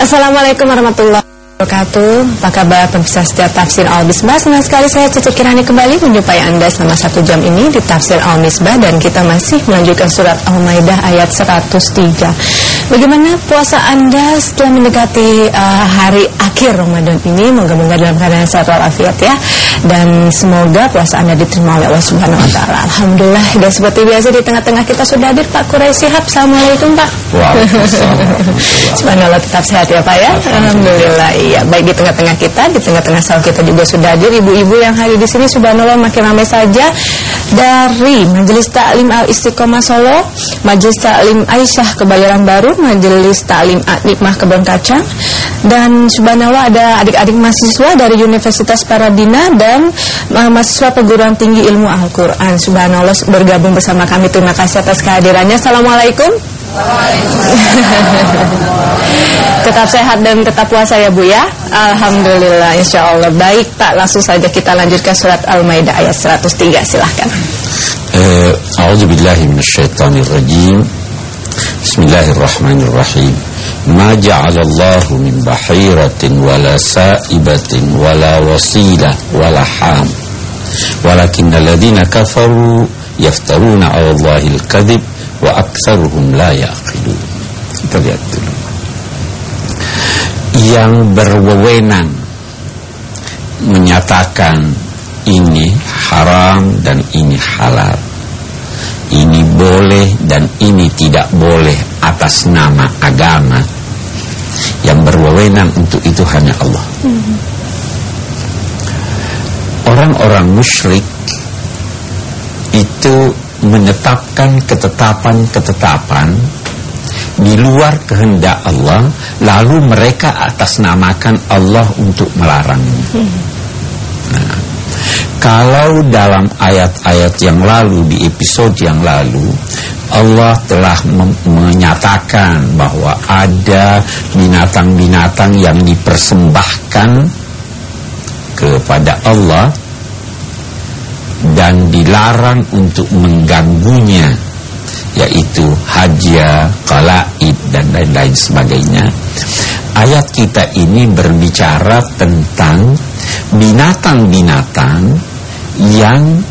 Assalamualaikum warahmatullahi wabarakatuh. Apa kabar pemirsa setiap tafsir Al-Misbah? Senang sekali saya Cici Kirani kembali menjumpai Anda selama satu jam ini di tafsir Al-Misbah Dan kita masih melanjutkan surat Al-Maidah ayat 103 Bagaimana puasa Anda setelah mendekati uh, hari akhir Ramadan ini? Moga-moga dalam keadaan sehat walafiat ya. Dan semoga puasa Anda diterima oleh Allah Subhanahu Wa Taala. Alhamdulillah Dan seperti biasa di tengah-tengah kita sudah hadir Pak Quraisy Sihab Assalamualaikum Pak. Subhanallah tetap sehat ya Pak ya? Alhamdulillah iya. Baik di tengah-tengah kita di tengah-tengah sal kita juga sudah hadir. Ibu-ibu yang hadir di sini Subhanallah makin ramai saja. Dari Majelis Taklim Al Istiqomah Solo Majelis Taklim Aisyah Kebayoran Baru Majelis Taklim Nikmah Kebon Kacang. Dan Subhanallah ada adik-adik mahasiswa dari Universitas Paradina dan uh, mahasiswa perguruan tinggi ilmu Al-Quran. Subhanallah bergabung bersama kami. Terima kasih atas kehadirannya. Assalamualaikum. Tetap sehat dan tetap puasa ya Bu ya? Alhamdulillah Insya Allah Baik Pak langsung saja kita lanjutkan surat Al-Maidah ayat 103 silahkan Bismillahirrahmanirrahim bahiratin wala sa'ibatin wala wasilah wala ham Walakinna ladina kafaru yaftaruna 'ala Allahil kadhib wa aktsaruhum la yaqilun. Kita lihat dulu. Yang berwewenang menyatakan ini haram dan ini halal. Ini boleh dan ini tidak boleh atas nama agama. Yang berwewenang untuk itu hanya Allah. Orang-orang musyrik itu menetapkan ketetapan-ketetapan di luar kehendak Allah lalu mereka atas namakan Allah untuk melarang. Nah, kalau dalam ayat-ayat yang lalu di episode yang lalu Allah telah menyatakan bahwa ada binatang-binatang yang dipersembahkan kepada Allah dan dilarang untuk mengganggunya yaitu hajia, kalaib dan lain-lain sebagainya. Ayat kita ini berbicara tentang binatang-binatang yang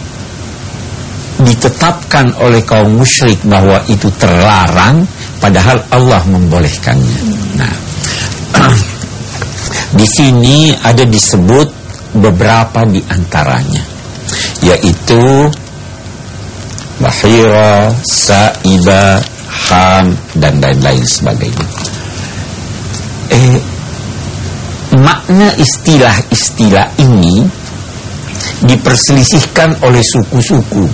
ditetapkan oleh kaum musyrik bahwa itu terlarang padahal Allah membolehkannya. Nah, di sini ada disebut beberapa di antaranya yaitu bahira, saiba, ham dan lain-lain sebagainya. Eh makna istilah-istilah ini diperselisihkan oleh suku-suku.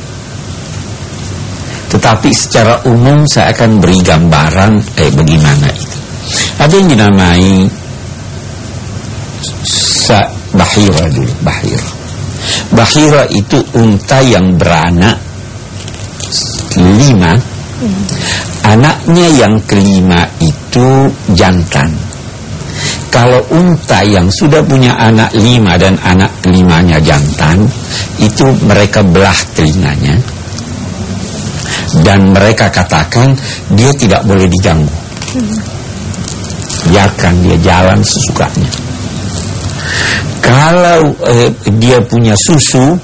Tetapi secara umum saya akan beri gambaran eh bagaimana itu. Ada yang dinamai sa bahira dulu, bahira. Bahira itu unta yang beranak lima Anaknya yang kelima itu jantan Kalau unta yang sudah punya anak lima dan anak kelimanya jantan Itu mereka belah telinganya. Dan mereka katakan dia tidak boleh diganggu. Biarkan dia jalan sesukanya. Kalau eh, dia punya susu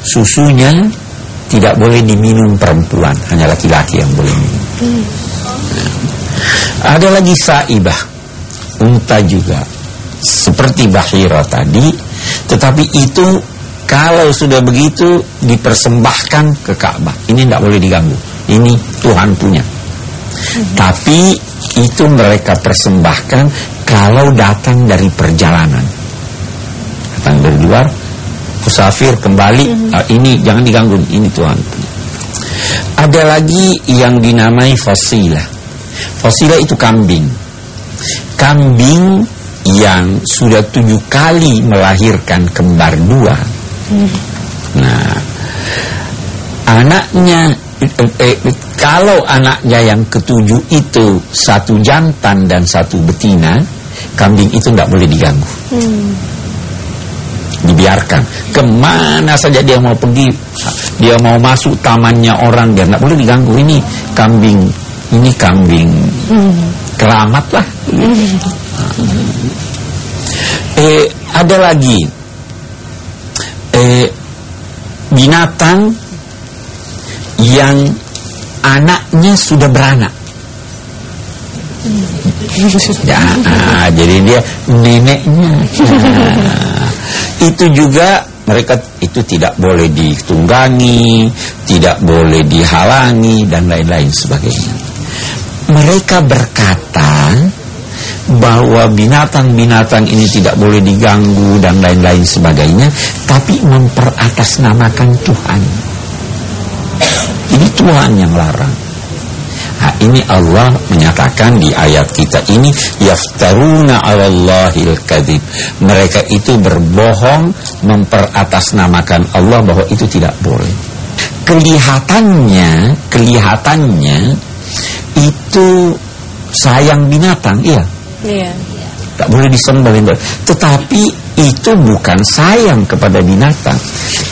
susunya tidak boleh diminum perempuan. Hanya laki-laki yang boleh minum. Hmm. ada lagi saibah unta juga. Seperti bahira tadi tetapi itu kalau sudah begitu dipersembahkan ke Ka'bah. Ini tidak boleh diganggu. Ini Tuhan punya. Hmm. tapi itu mereka persembahkan kalau datang dari perjalanan. Datang dari luar musafir kembali mm -hmm. uh, ini jangan diganggu ini Tuhan ada lagi yang dinamai fasilah. Fasilah itu kambing kambing yang sudah tujuh kali melahirkan kembar dua. Mm. nah anaknya eh, eh, kalau anaknya yang ketujuh itu satu jantan dan satu betina kambing itu tidak boleh diganggu. Mm dibiarkan. Ke mana saja dia mau pergi dia mau masuk tamannya orang dia nggak boleh diganggu. Ini kambing ini kambing. Hmm. Keramat lah. Eh, ada lagi eh, binatang yang anaknya sudah beranak. Ya, ah, jadi dia neneknya. Itu juga mereka itu tidak boleh ditunggangi, tidak boleh dihalangi dan lain-lain sebagainya. Mereka berkata bahwa binatang-binatang ini tidak boleh diganggu dan lain-lain sebagainya, tapi memperatasnamakan Tuhan. Ini Tuhan yang larang. Nah, ini Allah menyatakan di ayat kita ini yaftaruna 'alallahil kadzib. Mereka itu berbohong memperatasnamakan Allah bahwa itu tidak boleh. Kelihatannya, kelihatannya itu sayang binatang, iya. Iya. Tak boleh disembah Tetapi itu bukan sayang kepada binatang.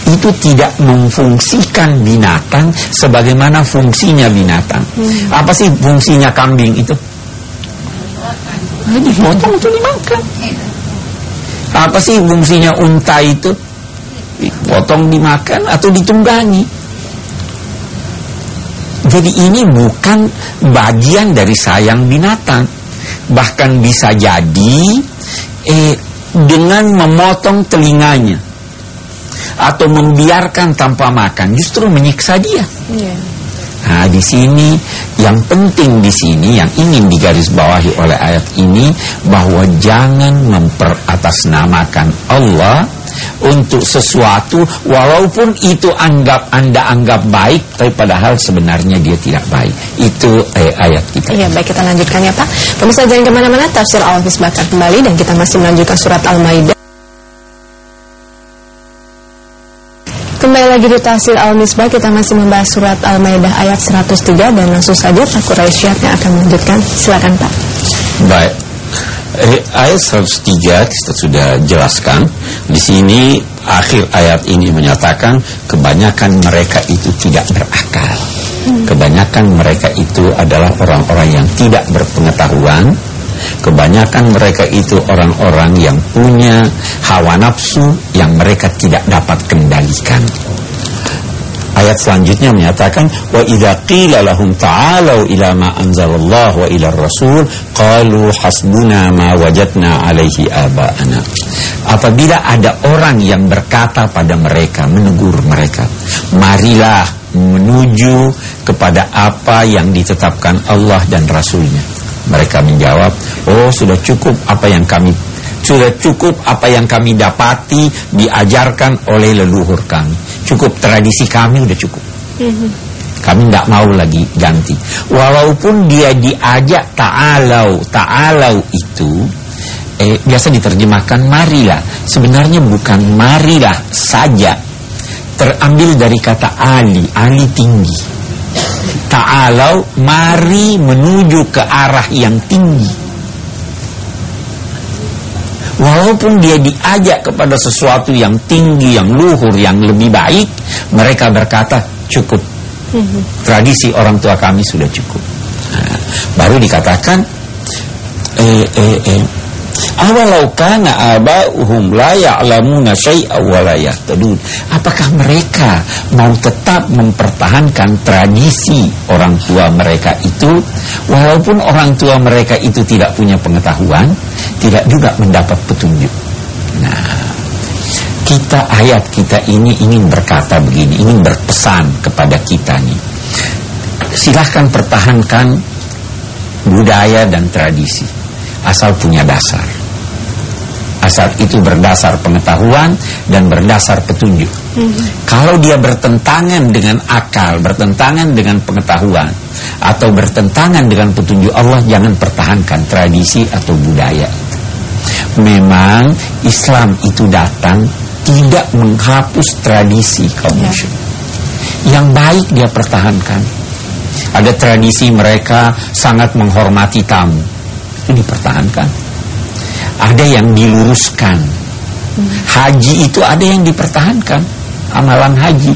Itu tidak memfungsikan binatang sebagaimana fungsinya binatang. Hmm. apa sih fungsinya kambing itu? Nah, dipotong untuk dimakan. Apa sih fungsinya unta itu? Dipotong dimakan atau ditunggangi jadi ini bukan bagian dari sayang binatang bahkan bisa jadi eh dengan memotong telinganya atau membiarkan tanpa makan justru menyiksa dia. Yeah. Nah, di sini yang penting di sini yang ingin digarisbawahi oleh ayat ini bahwa jangan memperatasnamakan Allah untuk sesuatu walaupun itu anggap Anda anggap baik tapi padahal sebenarnya dia tidak baik. Itu eh, ayat kita. Iya, baik kita lanjutkan ya, Pak. Pemirsa jangan ke mana mana tafsir Al-Fisbah kembali dan kita masih melanjutkan surat Al-Maidah. Kembali lagi di Tafsir Al-Misbah Kita masih membahas surat Al-Maidah ayat 103 Dan langsung saja Pak Quraisyah yang akan melanjutkan Silakan Pak Baik eh, ayat 103 kita sudah jelaskan. Di sini akhir ayat ini menyatakan kebanyakan mereka itu tidak berakal. Kebanyakan mereka itu adalah orang-orang yang tidak berpengetahuan. Kebanyakan mereka itu orang-orang yang punya hawa nafsu yang mereka tidak dapat kendalikan. Ayat selanjutnya menyatakan wa idza qila lahum ta'alu ila ma anzalallah wa ila rasul qalu hasbuna ma wajadna alaihi aba'ana. Apabila ada orang yang berkata pada mereka menegur mereka, marilah menuju kepada apa yang ditetapkan Allah dan Rasulnya. Mereka menjawab, oh sudah cukup apa yang kami sudah cukup apa yang kami dapati diajarkan oleh leluhur kami cukup tradisi kami udah cukup. Mm-hmm. Kami nggak mau lagi ganti. Walaupun dia diajak ta'alau, ta'alau itu eh, biasa diterjemahkan marilah. Sebenarnya bukan marilah saja. Terambil dari kata ali, ali tinggi. Ta'alau, mari menuju ke arah yang tinggi. Walaupun dia diajak kepada sesuatu yang tinggi, yang luhur, yang lebih baik, mereka berkata cukup. Mhm. Tradisi orang tua kami sudah cukup. Nah, baru dikatakan eh eh eh Awalau kana aba'uhum la ya'lamuna syai'a wa la yahtadun. Apakah mereka mau tetap mempertahankan tradisi orang tua mereka itu walaupun orang tua mereka itu tidak punya pengetahuan, tidak juga mendapat petunjuk. Nah, kita ayat kita ini ingin berkata begini, ingin berpesan kepada kita nih. Silahkan pertahankan budaya dan tradisi asal punya dasar. Asal itu berdasar pengetahuan dan berdasar petunjuk. Mm -hmm. Kalau dia bertentangan dengan akal, bertentangan dengan pengetahuan, atau bertentangan dengan petunjuk Allah, jangan pertahankan tradisi atau budaya. Memang Islam itu datang tidak menghapus tradisi kaum ya. Yang baik dia pertahankan. Ada tradisi mereka sangat menghormati tamu dipertahankan. Ada yang diluruskan. Haji itu ada yang dipertahankan, amalan haji.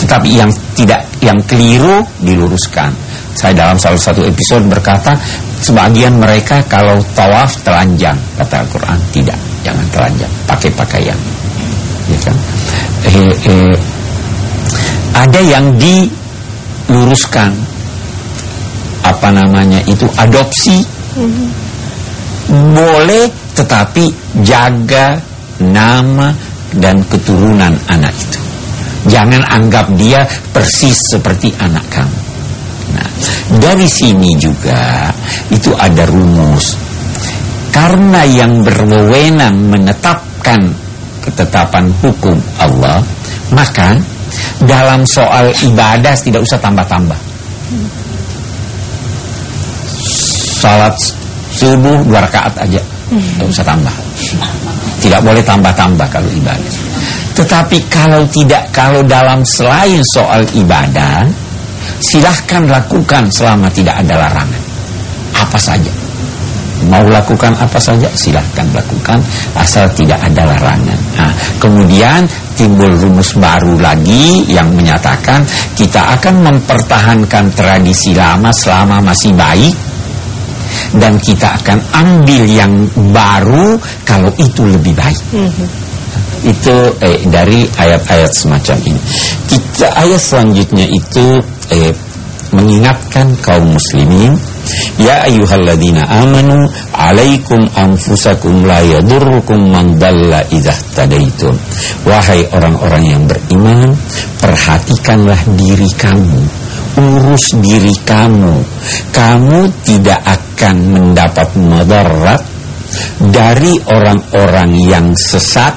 Tetapi yang tidak yang keliru diluruskan. Saya dalam salah satu episode berkata, sebagian mereka kalau tawaf telanjang kata Al-Quran tidak jangan telanjang pakai pakaian ya kan eh, eh, ada yang diluruskan apa namanya itu adopsi boleh tetapi jaga nama dan keturunan anak itu. Jangan anggap dia persis seperti anak kamu. Nah dari sini juga itu ada rumus. Karena yang berwenang menetapkan ketetapan hukum Allah maka dalam soal ibadah tidak usah tambah-tambah salat subuh dua rakaat aja. Tidak usah tambah. Tidak boleh tambah-tambah kalau ibadah. Tetapi kalau tidak kalau dalam selain soal ibadah silahkan lakukan selama tidak ada larangan. Apa saja. Mau lakukan apa saja silahkan lakukan asal tidak ada larangan. Nah, kemudian timbul rumus baru lagi yang menyatakan kita akan mempertahankan tradisi lama selama masih baik dan kita akan ambil yang baru kalau itu lebih baik mm -hmm. itu eh, dari ayat-ayat semacam ini kita ayat selanjutnya itu eh, mengingatkan kaum muslimin Ya ayyuhalladzina amanu alaikum anfusakum la yadurrukum man dalla idza tadaitum. Wahai orang-orang yang beriman, perhatikanlah diri kamu, urus diri kamu. Kamu tidak akan mendapat mudarat dari orang-orang yang sesat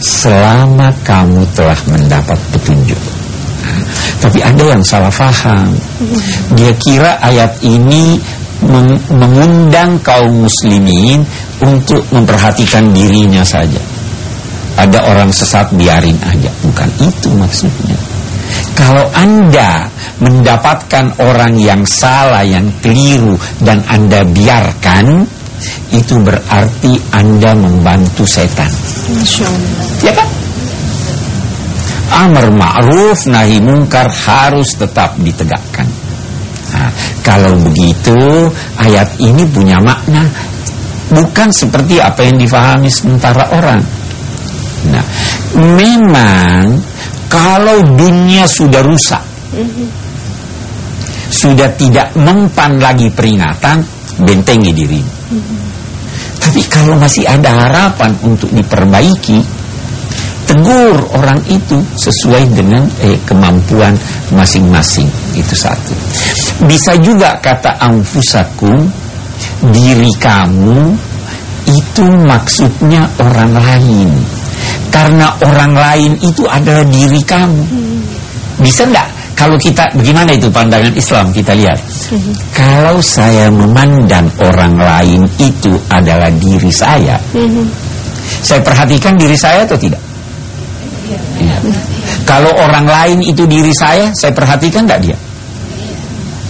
selama kamu telah mendapat petunjuk. Tapi ada yang salah faham. Dia kira ayat ini mengundang kaum muslimin untuk memperhatikan dirinya saja. Ada orang sesat biarin aja, bukan itu maksudnya. Kalau Anda mendapatkan orang yang salah, yang keliru dan Anda biarkan, itu berarti Anda membantu setan. Ya kan? Amar ma'ruf nahi mungkar harus tetap ditegakkan. Nah, kalau begitu ayat ini punya makna bukan seperti apa yang difahami sementara orang. Nah, memang kalau dunia sudah rusak, sudah tidak mempan lagi peringatan, bentengi diri. Tapi kalau masih ada harapan untuk diperbaiki, tegur orang itu sesuai dengan eh, kemampuan masing-masing. Itu satu. Bisa juga kata amfusakum diri kamu itu maksudnya orang lain. Karena orang lain itu adalah diri kamu. Bisa enggak kalau kita bagaimana itu pandangan Islam? Kita lihat. Kalau saya memandang orang lain itu adalah diri saya saya perhatikan diri saya atau tidak Ya. Kalau orang lain itu diri saya, saya perhatikan nggak dia?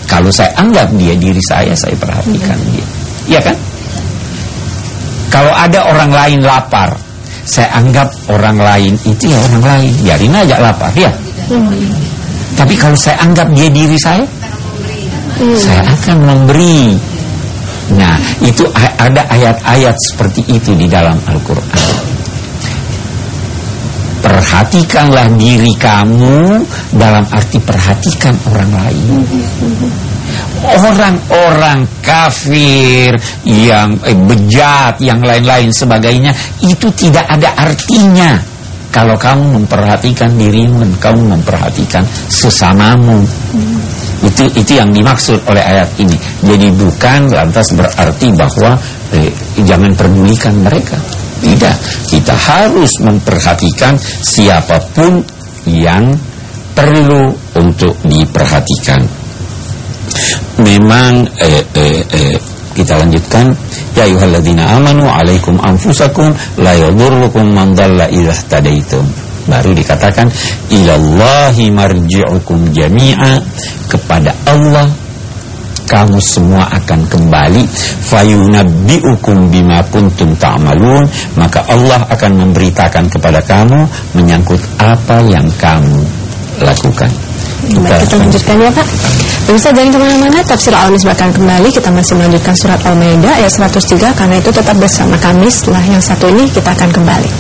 Kalau saya anggap dia diri saya, saya perhatikan dia. Iya kan? Kalau ada orang lain lapar, saya anggap orang lain itu ya orang lain. Biarin aja lapar, ya. Tapi kalau saya anggap dia diri saya, saya akan memberi. Nah, itu ada ayat-ayat seperti itu di dalam Al-Quran perhatikanlah diri kamu dalam arti perhatikan orang lain. Orang-orang kafir yang eh, bejat, yang lain-lain sebagainya itu tidak ada artinya kalau kamu memperhatikan dirimu dan kamu memperhatikan sesamamu. Itu itu yang dimaksud oleh ayat ini. Jadi bukan lantas berarti bahwa eh, jangan pedulikan mereka. Tidak, kita harus memperhatikan siapa pun yang perlu untuk diperhatikan. Memang eh, eh, eh, kita lanjutkan ya ayyuhalladzina amanu alaikum anfusakum la yadurrukum man dhalla tadaitum. Baru dikatakan ilallahi marji'ukum jami'a kepada Allah kamu semua akan kembali fayunabbiukum bima kuntum ta'malun maka Allah akan memberitakan kepada kamu menyangkut apa yang kamu lakukan Baik, kita lanjutkan ya Pak. Bisa jangan ke mana-mana, tafsir al-Misbah akan kembali. Kita masih melanjutkan surat Al-Maidah ayat 103. Karena itu tetap bersama kami. Setelah yang satu ini kita akan kembali.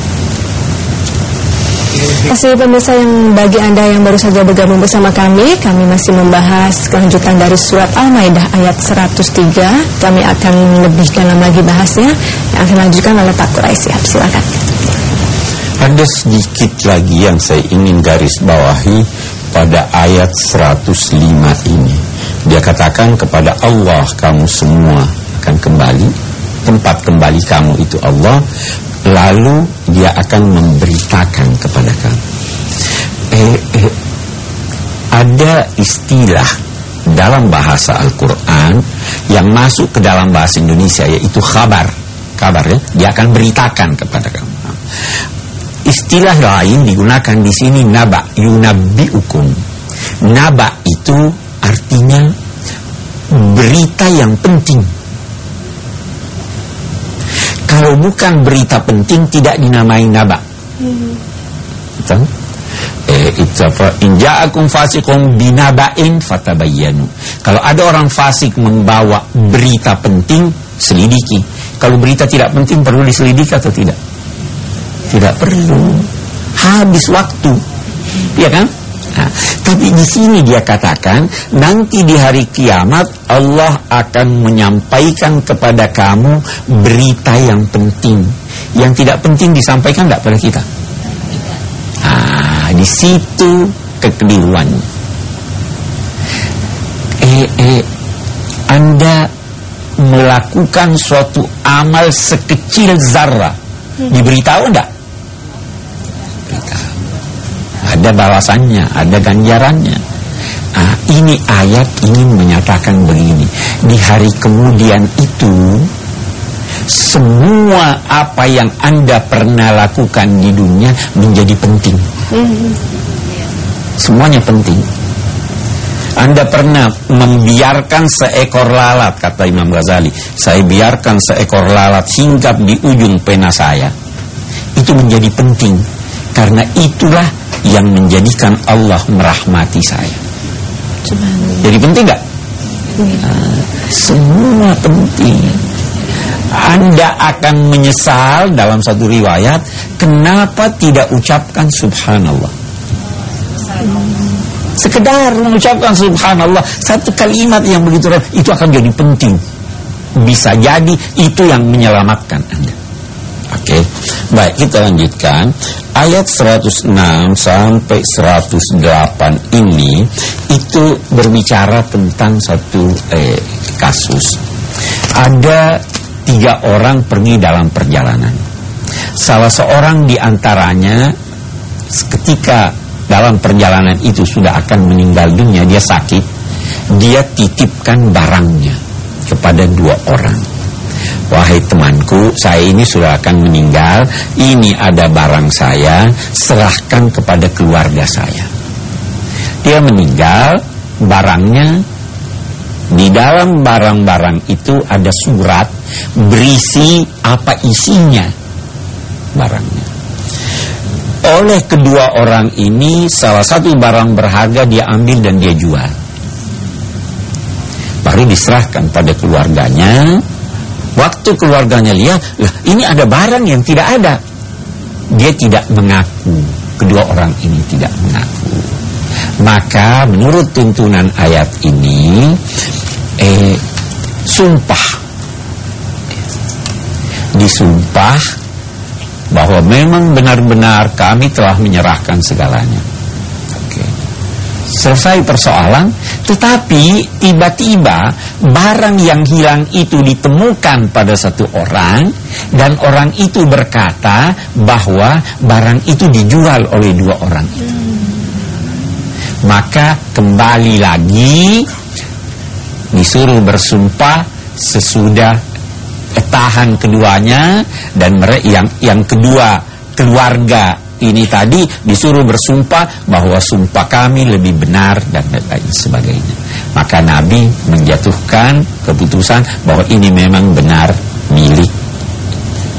Masih pemirsa yang bagi Anda yang baru saja bergabung bersama kami Kami masih membahas kelanjutan dari surat Al-Maidah ayat 103 Kami akan lebih dalam lagi bahasnya Yang akan lanjutkan oleh Pak Quraisy Silakan. Ada sedikit lagi yang saya ingin garis bawahi pada ayat 105 ini. Dia katakan kepada Allah kamu semua akan kembali, tempat kembali kamu itu Allah, lalu dia akan memberitakan kepada kamu. Eh, eh, ada istilah dalam bahasa Al-Quran yang masuk ke dalam bahasa Indonesia yaitu khabar. Kabar ya, dia akan beritakan kepada kamu. Istilah lain digunakan di sini naba yunabiukum. Naba itu artinya berita yang penting. Kalau bukan berita penting tidak dinamai naba. Hmm. Eh, itu apa? Inja'akum fasikum binabain fatabayyanu. Kalau ada orang fasik membawa berita penting, selidiki. Kalau berita tidak penting perlu diselidiki atau tidak? Tidak perlu. Habis waktu. Ya kan? Nah, tapi di sini dia katakan nanti di hari kiamat Allah akan menyampaikan kepada kamu berita yang penting. Yang tidak penting disampaikan tidak pada kita. Ah, di situ kekeliruan. Eh, eh, Anda melakukan suatu amal sekecil zarah diberitahu enggak? Ada balasannya, ada ganjarannya. Nah, ini ayat ingin menyatakan begini. Di hari kemudian itu, semua apa yang Anda pernah lakukan di dunia menjadi penting. Semuanya penting. Anda pernah membiarkan seekor lalat, kata Imam Ghazali. Saya biarkan seekor lalat hinggap di ujung pena saya. Itu menjadi penting. Karena itulah yang menjadikan Allah merahmati saya. Jadi penting nggak? Nah, semua penting. Anda akan menyesal dalam satu riwayat kenapa tidak ucapkan subhanallah. Sekedar mengucapkan subhanallah satu kalimat yang begitu itu akan jadi penting. Bisa jadi itu yang menyelamatkan Anda. Oke. Okay. Baik, kita lanjutkan. Ayat 106 sampai 108 ini itu berbicara tentang satu eh, kasus. Ada tiga orang pergi dalam perjalanan. Salah seorang di antaranya ketika dalam perjalanan itu sudah akan meninggal dunia, dia sakit, dia titipkan barangnya kepada dua orang. Wahai temanku, saya ini sudah akan meninggal. Ini ada barang saya, serahkan kepada keluarga saya. Dia meninggal, barangnya di dalam barang-barang itu ada surat berisi apa isinya barangnya. Oleh kedua orang ini, salah satu barang berharga dia ambil dan dia jual. Baru diserahkan pada keluarganya Waktu keluarganya lihat, lah ini ada barang yang tidak ada. Dia tidak mengaku. Kedua orang ini tidak mengaku. Maka menurut tuntunan ayat ini, eh, sumpah. Disumpah bahwa memang benar-benar kami telah menyerahkan segalanya. Selesai persoalan, tetapi tiba-tiba barang yang hilang itu ditemukan pada satu orang dan orang itu berkata bahwa barang itu dijual oleh dua orang itu. Maka kembali lagi disuruh bersumpah sesudah tahan keduanya dan yang yang kedua keluarga ini tadi disuruh bersumpah bahwa sumpah kami lebih benar dan lain sebagainya. Maka Nabi menjatuhkan keputusan bahwa ini memang benar milik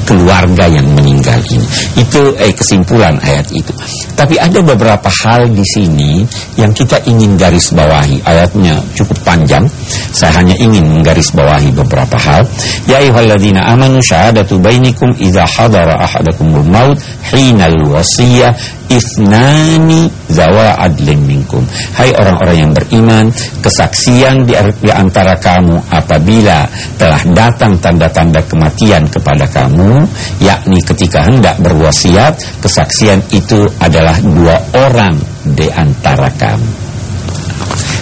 keluarga yang meninggal ini. Itu eh, kesimpulan ayat itu. Tapi ada beberapa hal di sini yang kita ingin garis bawahi. Ayatnya cukup panjang. Saya hanya ingin menggaris bawahi beberapa hal. Ya ayyuhalladzina amanu syahadatu bainikum idza hadara ahadakumul maut hinal wasiyah Ifnani zawa adlin minkum. Hai orang-orang yang beriman Kesaksian di, di antara kamu Apabila telah datang tanda-tanda kematian kepada kamu Yakni ketika hendak berwasiat Kesaksian itu adalah dua orang di antara kamu.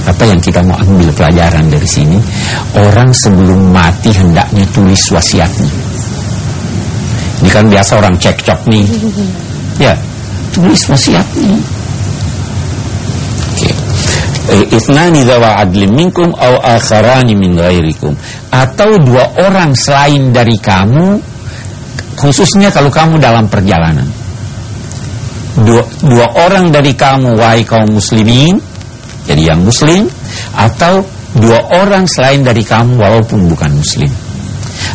Apa yang kita mau ambil pelajaran dari sini? Orang sebelum mati hendaknya tulis wasiatnya. Ini kan biasa orang cekcok nih. Ya tulis wasiatnya. Okay. Itnani zawa adlim minkum au akharani min ghairikum. Atau dua orang selain dari kamu khususnya kalau kamu dalam perjalanan. Dua, dua orang dari kamu wahai kaum muslimin jadi yang muslim atau dua orang selain dari kamu walaupun bukan muslim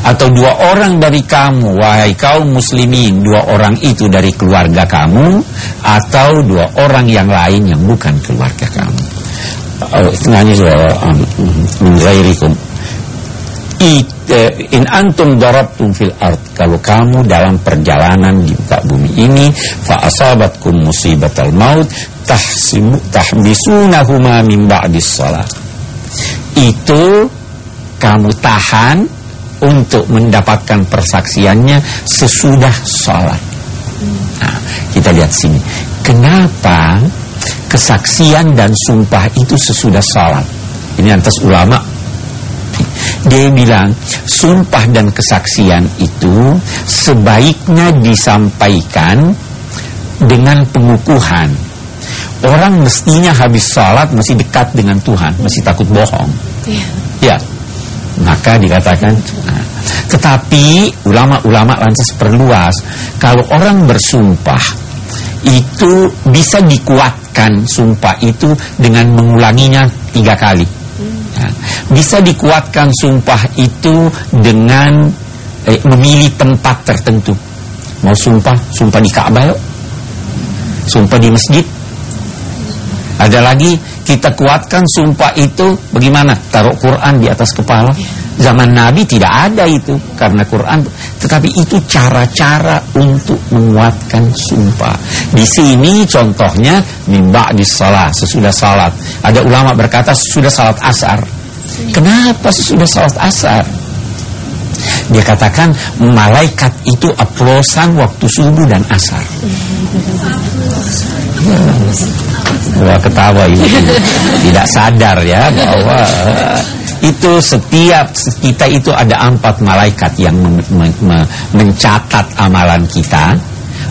atau dua orang dari kamu wahai kaum muslimin dua orang itu dari keluarga kamu atau dua orang yang lain yang bukan keluarga kamu. Istilahnya um, min ghairikum eh, in antum darabtum fil ard kalau kamu dalam perjalanan di muka bumi ini fa asabatkum musibatal maut tahsimu tahbisunahuma min ba'dis salat itu kamu tahan untuk mendapatkan persaksiannya sesudah sholat. Nah, kita lihat sini. Kenapa kesaksian dan sumpah itu sesudah sholat? Ini antas ulama. Dia bilang, sumpah dan kesaksian itu sebaiknya disampaikan dengan pengukuhan. Orang mestinya habis sholat masih dekat dengan Tuhan, masih takut bohong. Ya. ya maka dikatakan nah, tetapi ulama-ulama lantas perluas kalau orang bersumpah itu bisa dikuatkan sumpah itu dengan mengulanginya tiga kali. Nah, bisa dikuatkan sumpah itu dengan eh, memilih tempat tertentu. Mau sumpah sumpah di Ka'bah sumpah di masjid. Ada lagi kita kuatkan sumpah itu bagaimana? Taruh Quran di atas kepala. Zaman Nabi tidak ada itu karena Quran. Tetapi itu cara-cara untuk menguatkan sumpah. Di sini contohnya mimba di salat sesudah salat. Ada ulama berkata sesudah salat asar. Kenapa sesudah salat asar? Dia katakan malaikat itu aplosan waktu subuh dan asar. Wah ketawa ini tidak sadar ya bahwa itu setiap kita itu ada empat malaikat yang mencatat amalan kita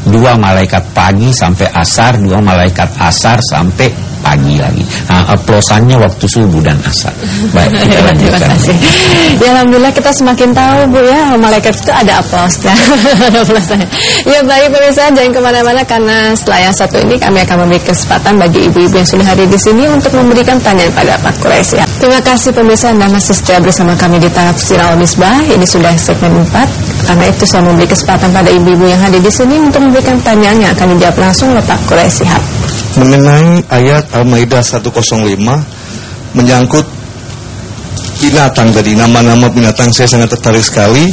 dua malaikat pagi sampai asar dua malaikat asar sampai pagi lagi. Nah, oplosannya waktu subuh dan asar. Baik, kita lanjutkan. Terima kasih. Ya alhamdulillah kita semakin tahu Bu ya, malaikat itu ada aplosnya. ya baik pemirsa jangan ke mana-mana karena setelah yang satu ini kami akan memberi kesempatan bagi ibu-ibu yang sudah hadir di sini untuk memberikan pertanyaan pada Pak Quraisy. Ya. Terima kasih pemirsa Anda masih setia bersama kami di Tafsir Al-Misbah. Ini sudah segmen 4. Karena itu saya memberi kesempatan pada ibu-ibu yang hadir di sini untuk memberikan pertanyaan yang akan dijawab langsung oleh Pak Quraisy mengenai ayat Al-Maidah 105 menyangkut binatang tadi nama-nama binatang saya sangat tertarik sekali.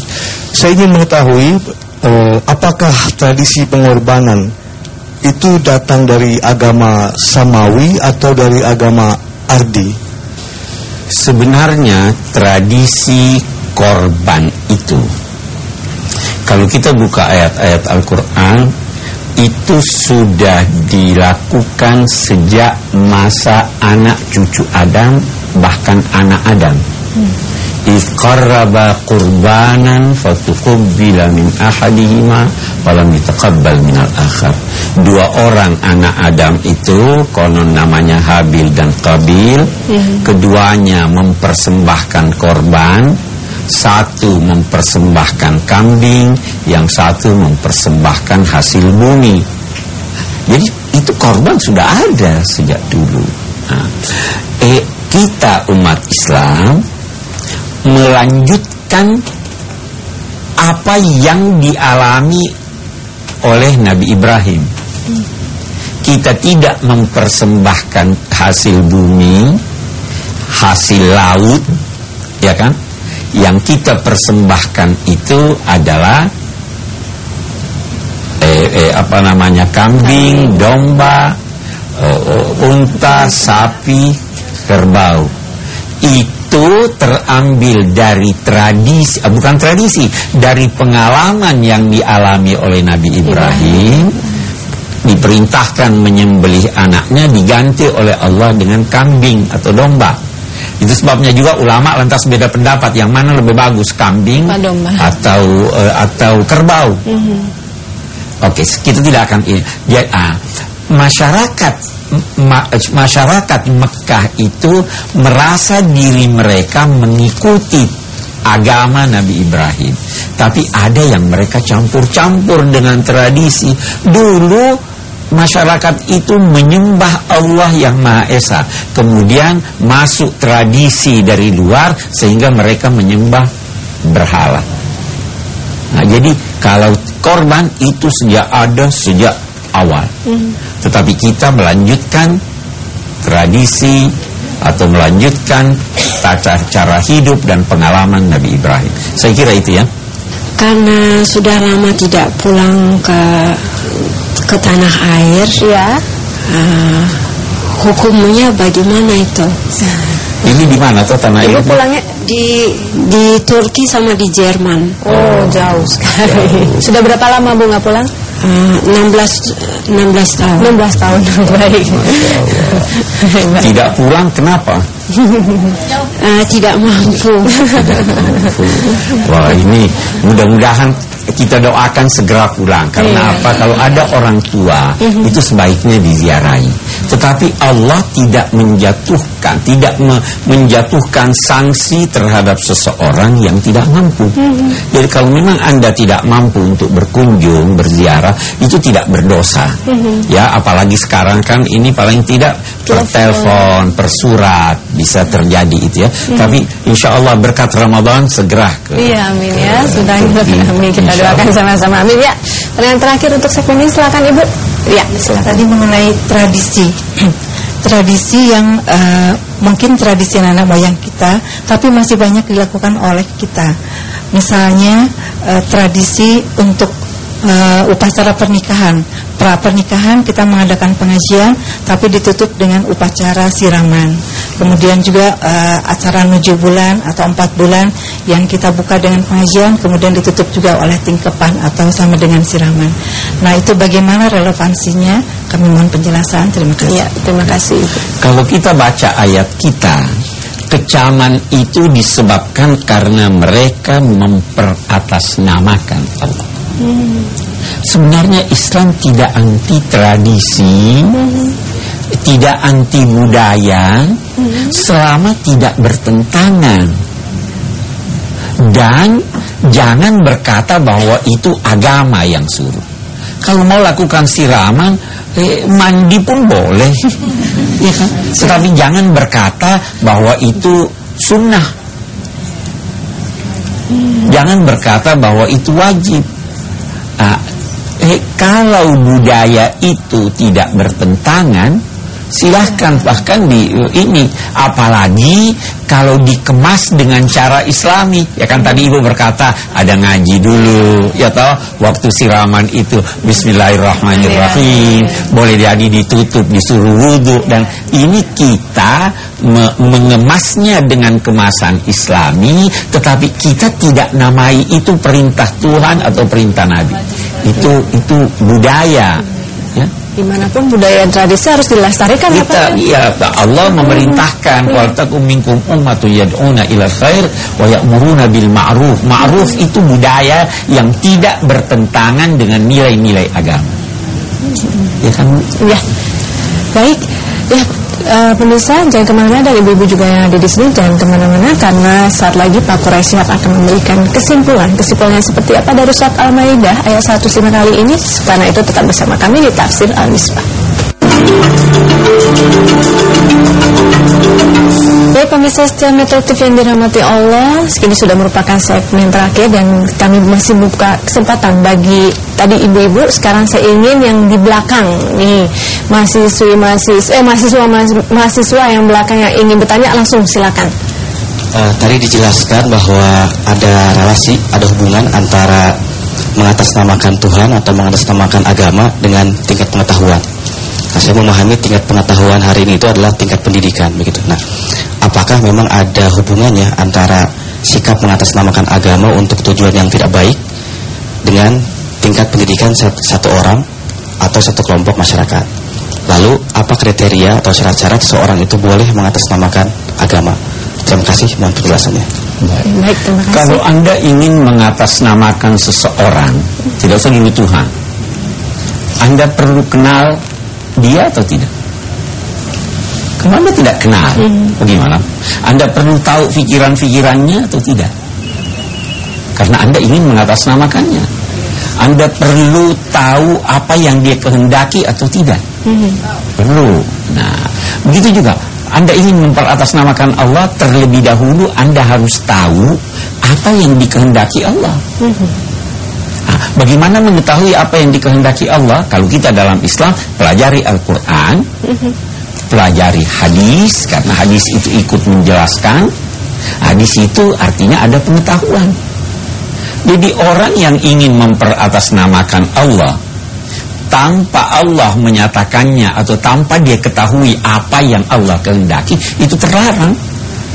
Saya ingin mengetahui eh, apakah tradisi pengorbanan itu datang dari agama Samawi atau dari agama Ardi? Sebenarnya tradisi korban itu kalau kita buka ayat-ayat Al-Qur'an itu sudah dilakukan sejak masa anak cucu Adam bahkan anak Adam. Hmm. qarraba qurbanan fatuqabbila min ahadihima walam yataqabbal minal akhar. Dua orang anak Adam itu konon namanya Habil dan Qabil. Hmm. Keduanya mempersembahkan korban satu mempersembahkan kambing, yang satu mempersembahkan hasil bumi. Jadi itu korban sudah ada sejak dulu. Nah, eh, kita umat Islam melanjutkan apa yang dialami oleh Nabi Ibrahim. Kita tidak mempersembahkan hasil bumi, hasil laut, ya kan? Yang kita persembahkan itu adalah eh, eh, apa namanya kambing, domba, uh, unta, sapi, kerbau. Itu terambil dari tradisi, uh, bukan tradisi, dari pengalaman yang dialami oleh Nabi Ibrahim. Diperintahkan menyembelih anaknya diganti oleh Allah dengan kambing atau domba. Itu sebabnya juga ulama lantas beda pendapat yang mana lebih bagus kambing atau uh, atau kerbau. Mm -hmm. Oke, okay, kita tidak akan ini. Ya, ah, masyarakat ma masyarakat Mekah itu merasa diri mereka mengikuti agama Nabi Ibrahim. Tapi ada yang mereka campur-campur dengan tradisi. Dulu masyarakat itu menyembah Allah yang Maha Esa. Kemudian masuk tradisi dari luar sehingga mereka menyembah berhala. Nah, jadi kalau korban itu sejak ada sejak awal. Hmm. Tetapi kita melanjutkan tradisi atau melanjutkan tata cara hidup dan pengalaman Nabi Ibrahim. Saya kira itu ya. Karena sudah lama tidak pulang ke ke tanah air, ya. Uh, hukumnya bagaimana itu? Ini di mana tuh tanah air? Ibu pulangnya di di Turki sama di Jerman. Oh, jauh sekali. Jauh. Sudah berapa lama Bu nggak pulang? 16 16 tahun. 16 tahun. Baik. Tidak pulang kenapa? uh, tidak mampu. Tidak mampu. Wah, ini mudah-mudahan kita doakan segera pulang karena iya. apa kalau ada orang tua mm-hmm. itu sebaiknya diziarahi tetapi Allah tidak menjatuhkan tidak me menjatuhkan sanksi terhadap seseorang yang tidak mampu mm-hmm. jadi kalau memang anda tidak mampu untuk berkunjung berziarah itu tidak berdosa mm-hmm. ya apalagi sekarang kan ini paling tidak per telepon per surat bisa terjadi itu ya mm-hmm. tapi insya Allah berkat Ramadan segera ke iya amin ya sudah kita doakan sama-sama. Amin ya. Pertanyaan terakhir untuk segmen ini silakan Ibu. Ya, silakan. Tadi mengenai tradisi. tradisi yang uh, mungkin tradisi nenek moyang kita, tapi masih banyak dilakukan oleh kita. Misalnya uh, tradisi untuk uh, upacara pernikahan. Pra pernikahan kita mengadakan pengajian tapi ditutup dengan upacara siraman. Kemudian juga uh, acara nuju bulan atau empat bulan yang kita buka dengan pengajian kemudian ditutup juga oleh tingkepan atau sama dengan siraman. Nah, itu bagaimana relevansinya? Kami mohon penjelasan. Terima kasih. Ya, terima kasih. Kalau kita baca ayat kita kecaman itu disebabkan karena mereka memperatasnamakan Allah. Sebenarnya Islam tidak anti tradisi, tidak anti budaya, selama tidak bertentangan. Dan jangan berkata bahwa itu agama yang suruh. Kalau mau lakukan siraman, eh, mandi pun boleh, ya kan? Tetapi jangan berkata bahwa itu sunnah. Jangan berkata bahwa itu wajib. Eh, kalau budaya itu tidak bertentangan, silahkan bahkan di ini apalagi kalau dikemas dengan cara islami. Ya kan tadi ibu berkata ada ngaji dulu. Ya toh waktu siraman itu Bismillahirrahmanirrahim. Boleh jadi ditutup disuruh wudhu dan ini kita me mengemasnya dengan kemasan islami tetapi kita tidak namai itu perintah Tuhan atau perintah Nabi. Itu itu budaya ya di mana pun budaya dan tradisi harus dilestarikan kita ya Allah memerintahkan hmm. wal takum minkum ummatun yad'una ila khair wa ya'muruna bil ma'ruf. Ma'ruf itu budaya yang tidak bertentangan dengan nilai-nilai agama. Ya kan? Ya. Baik. Ya uh, pemirsa jangan ke mana-mana dan ibu-ibu juga yang ada di sini jangan ke mana-mana karena saat lagi Pak Quraisy akan memberikan kesimpulan. Kesimpulannya seperti apa dari surat Al-Maidah? Ayat 105 kali ini. Karena itu tetap bersama kami di tafsir Al-Misbah. Baik pemirsa setia Metro TV yang dirahmati Allah Segini sudah merupakan segmen terakhir Dan kami masih buka kesempatan bagi Tadi ibu-ibu. Sekarang saya ingin yang di belakang Nih mahasiswi mahasiswa Eh mahasiswa mahasiswa yang belakang Yang ingin bertanya langsung silakan. Uh, Tadi dijelaskan bahwa Ada relasi, ada hubungan Antara mengatasnamakan Tuhan Atau mengatasnamakan agama Dengan tingkat pengetahuan Nah, saya memahami tingkat pengetahuan hari ini itu adalah tingkat pendidikan begitu. Nah, apakah memang ada hubungannya antara sikap mengatasnamakan agama untuk tujuan yang tidak baik dengan tingkat pendidikan satu orang atau satu kelompok masyarakat? Lalu apa kriteria atau syarat-syarat seorang itu boleh mengatasnamakan agama? Terima kasih, mohon penjelasannya. Baik, baik terima kasih. Kalau Anda ingin mengatasnamakan seseorang, tidak usah dulu Tuhan. Anda perlu kenal dia atau tidak? Kalau Anda tidak kenal, hmm. bagaimana? Anda perlu tahu pikiran-pikirannya atau tidak? Karena Anda ingin mengatasnamakannya. Anda perlu tahu apa yang dia kehendaki atau tidak? Hmm. Perlu. Nah, begitu juga. Anda ingin memperatasnamakan Allah terlebih dahulu Anda harus tahu apa yang dikehendaki Allah. Hmm. Bagaimana mengetahui apa yang dikehendaki Allah? Kalau kita dalam Islam pelajari Al-Qur'an, pelajari hadis karena hadis itu ikut menjelaskan. Hadis itu artinya ada pengetahuan. Jadi orang yang ingin memperatasnamakan Allah tanpa Allah menyatakannya atau tanpa dia ketahui apa yang Allah kehendaki itu terlarang.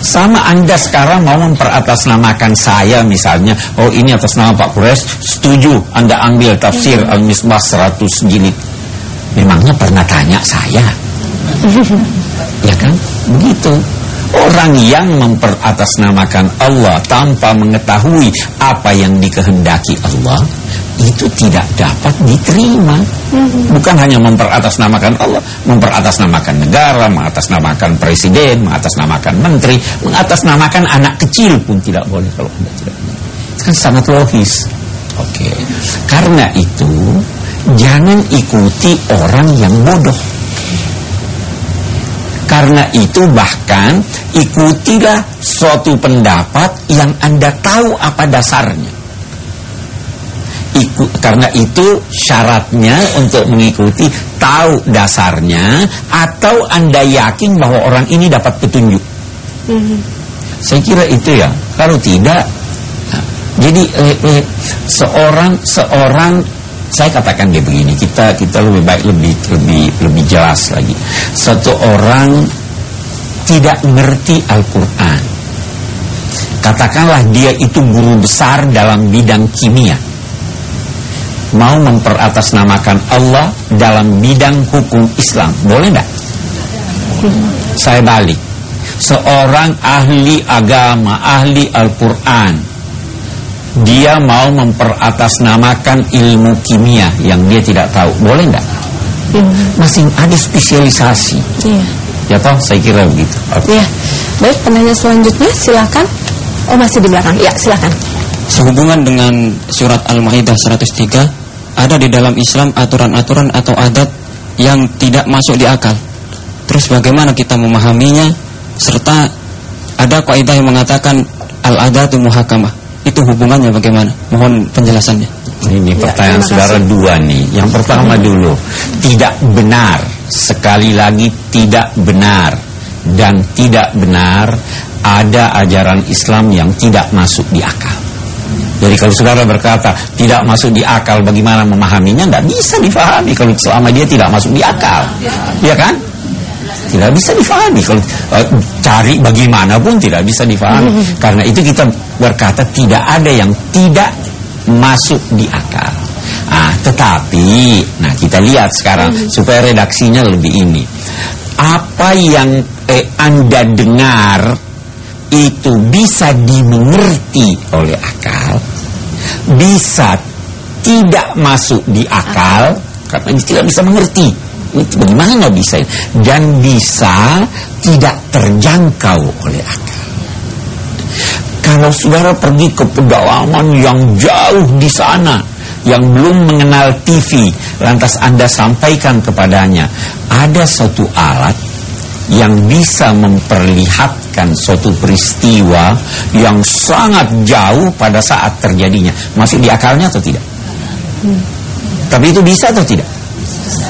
Sama Anda sekarang mau memperatasnamakan saya misalnya. Oh ini atas nama Pak Kures. Setuju Anda ambil tafsir hmm. Al-Misbah 100 jilid. Memangnya pernah tanya saya? Ya kan? Begitu. Orang yang memperatasnamakan Allah Tanpa mengetahui Apa yang dikehendaki Allah itu tidak dapat diterima. Bukan hanya memperatasnamakan Allah, memperatasnamakan negara, mengatasnamakan presiden, mengatasnamakan menteri, mengatasnamakan anak kecil pun tidak boleh kalau Anda tidak. Kan sangat logis. Oke. Okay. Karena itu jangan ikuti orang yang bodoh. Karena itu bahkan ikutilah suatu pendapat yang Anda tahu apa dasarnya ikut karena itu syaratnya untuk mengikuti tahu dasarnya atau anda yakin bahwa orang ini dapat petunjuk. Mm -hmm. saya kira itu ya. Kalau tidak nah, jadi eh, eh, seorang seorang saya katakan dia begini kita kita lebih baik lebih lebih lebih jelas lagi. Satu orang tidak mengerti Al-Quran. Katakanlah dia itu guru besar dalam bidang kimia mau memperatasnamakan Allah dalam bidang hukum Islam. Boleh enggak? Saya balik. Seorang ahli agama, ahli Al-Quran. Dia mau memperatasnamakan ilmu kimia yang dia tidak tahu. Boleh enggak? Masih ada spesialisasi. Iya. Ya toh, saya kira begitu. Okay. Iya. Baik, penanya selanjutnya silakan. Oh, masih di belakang. Ya, silakan. Sehubungan dengan surat Al-Maidah 103 ada di dalam Islam aturan-aturan atau adat yang tidak masuk di akal. Terus bagaimana kita memahaminya serta ada kaidah yang mengatakan al-adatu muhakamah. Itu hubungannya bagaimana? Mohon penjelasannya. Ini ya, pertanyaan ya, saudara dua nih. Yang pertama dulu, tidak benar. Sekali lagi tidak benar dan tidak benar ada ajaran Islam yang tidak masuk di akal. Jadi kalau saudara berkata tidak masuk di akal bagaimana memahaminya Tidak bisa difahami kalau selama dia tidak masuk di akal Ya kan? Tidak bisa difahami Kalau uh, cari bagaimanapun tidak bisa difahami Karena itu kita berkata tidak ada yang tidak masuk di akal Ah, tetapi, nah kita lihat sekarang supaya redaksinya lebih ini. Apa yang eh, Anda dengar itu bisa dimengerti oleh akal bisa tidak masuk di akal karena tidak bisa mengerti. Itu bagaimana bisa? Dan bisa tidak terjangkau oleh akal. Kalau saudara pergi ke pedalaman yang jauh di sana yang belum mengenal TV lantas anda sampaikan kepadanya ada satu alat yang bisa memperlihatkan suatu peristiwa yang sangat jauh pada saat terjadinya. Masuk di akalnya atau tidak? Tapi itu bisa atau tidak?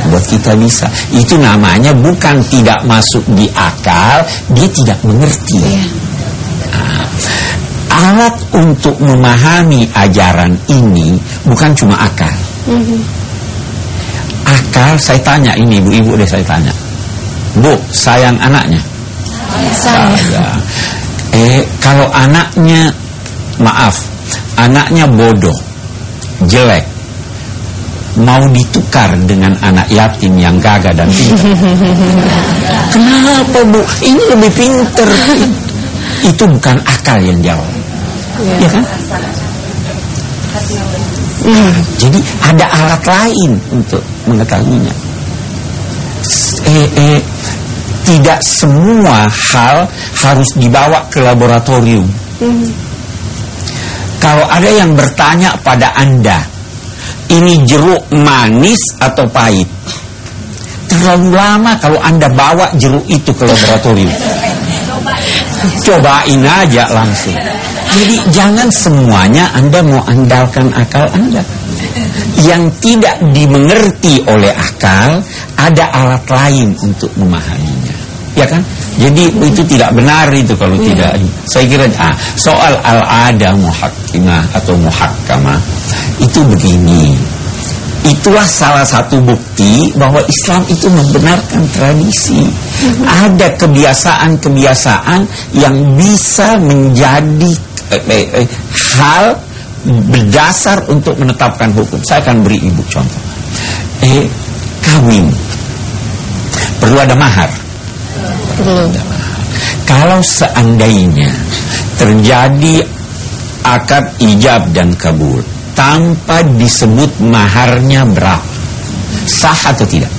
Buat kita bisa. Itu namanya bukan tidak masuk di akal, dia tidak mengerti. Nah, alat untuk memahami ajaran ini bukan cuma akal. Akal, saya tanya ini ibu-ibu deh saya tanya. Bu, sayang anaknya? Sayang. Eh, kalau anaknya, maaf, anaknya bodoh, jelek, mau ditukar dengan anak yatim yang gagah dan pintar. Kenapa bu? Ini lebih pinter. Itu bukan akal yang jawab. Ya, kan? Hmm, jadi ada alat lain untuk mengetahuinya. Eh, eh, tidak semua hal harus dibawa ke laboratorium. Kalau ada yang bertanya pada Anda, ini jeruk manis atau pahit? Terlalu lama kalau Anda bawa jeruk itu ke laboratorium. Cobain aja langsung. Jadi jangan semuanya Anda mau andalkan akal Anda. Yang tidak dimengerti oleh akal, ada alat lain untuk memahaminya. Ya kan? Jadi itu tidak benar itu kalau tidak. Saya kira ah, soal al-ada muhakkimah atau muhakkamah itu begini. Itulah salah satu bukti bahwa Islam itu membenarkan tradisi. Ada kebiasaan-kebiasaan yang bisa menjadi eh, eh, eh, hal berdasar untuk menetapkan hukum. Saya akan beri ibu contoh. Eh, kawin perlu ada mahar. Kalau seandainya terjadi akad ijab dan kabul tanpa disebut maharnya berapa, sah atau tidak?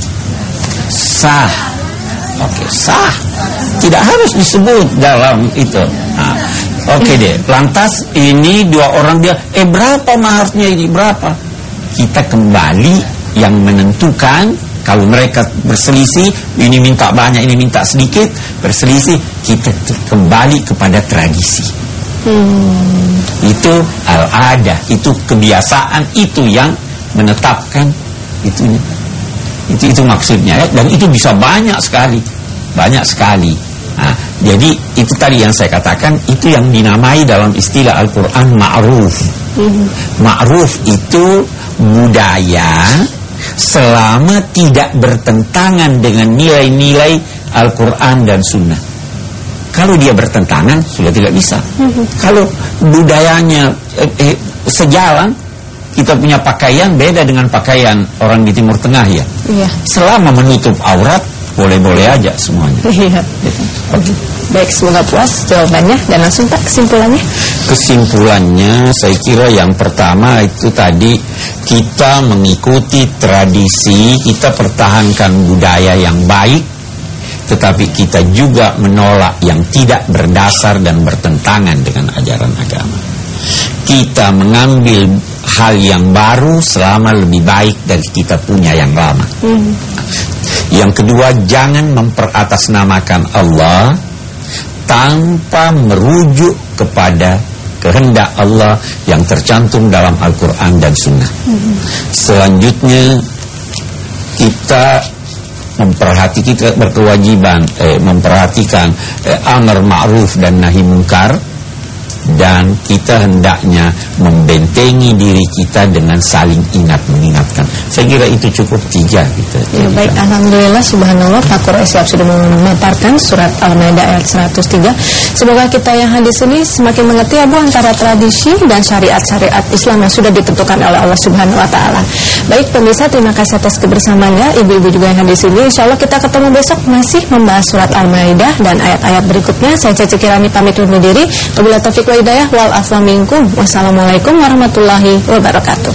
Sah. Oke, sah. Tidak harus disebut dalam itu. Nah, Oke deh, lantas ini dua orang dia, eh berapa maharnya ini berapa? Kita kembali yang menentukan kalau mereka berselisih, ini minta banyak, ini minta sedikit, berselisih, kita kembali kepada tradisi. Hmm. Itu al-ada, itu kebiasaan, itu yang menetapkan itunya. Itu itu maksudnya ya. dan itu bisa banyak sekali, banyak sekali. Nah, jadi itu tadi yang saya katakan itu yang dinamai dalam istilah Al-Qur'an ma'ruf. Ma'ruf itu budaya selama tidak bertentangan dengan nilai-nilai Al-Qur'an dan sunnah. Kalau dia bertentangan sudah tidak bisa. Kalau budayanya eh, eh, sejalan kita punya pakaian beda dengan pakaian orang di Timur Tengah ya. Iya. Selama menutup aurat boleh-boleh aja semuanya. Iya. Baik, semoga puas jawabannya dan langsung Pak kesimpulannya. Kesimpulannya saya kira yang pertama itu tadi kita mengikuti tradisi, kita pertahankan budaya yang baik tetapi kita juga menolak yang tidak berdasar dan bertentangan dengan ajaran agama. Kita mengambil hal yang baru selama lebih baik dari kita punya yang lama. Yang kedua, jangan memperatasnamakan Allah tanpa merujuk kepada kehendak Allah yang tercantum dalam Al-Quran dan Sunnah. Selanjutnya, kita memperhati kita berkewajiban eh, memperhatikan eh, amar ma'ruf dan nahi mungkar dan kita hendaknya membentengi diri kita dengan saling ingat mengingatkan. Saya kira itu cukup tiga gitu. Ya, baik, Alhamdulillah, Subhanallah, Pak Quraish siap sudah memaparkan surat Al-Maidah ayat 103. Semoga kita yang hadir sini semakin mengerti ya Bu antara tradisi dan syariat-syariat Islam yang sudah ditentukan oleh Allah Subhanahu Wa Taala. Baik pemirsa, terima kasih atas kebersamaannya. Ibu-ibu juga yang hadir sini. Insya Allah kita ketemu besok masih membahas surat Al-Maidah dan ayat-ayat berikutnya. Saya Caca Kirani pamit undur diri. Wabillahi taufiq hidayah wal afa minkum. Wassalamualaikum warahmatullahi wabarakatuh.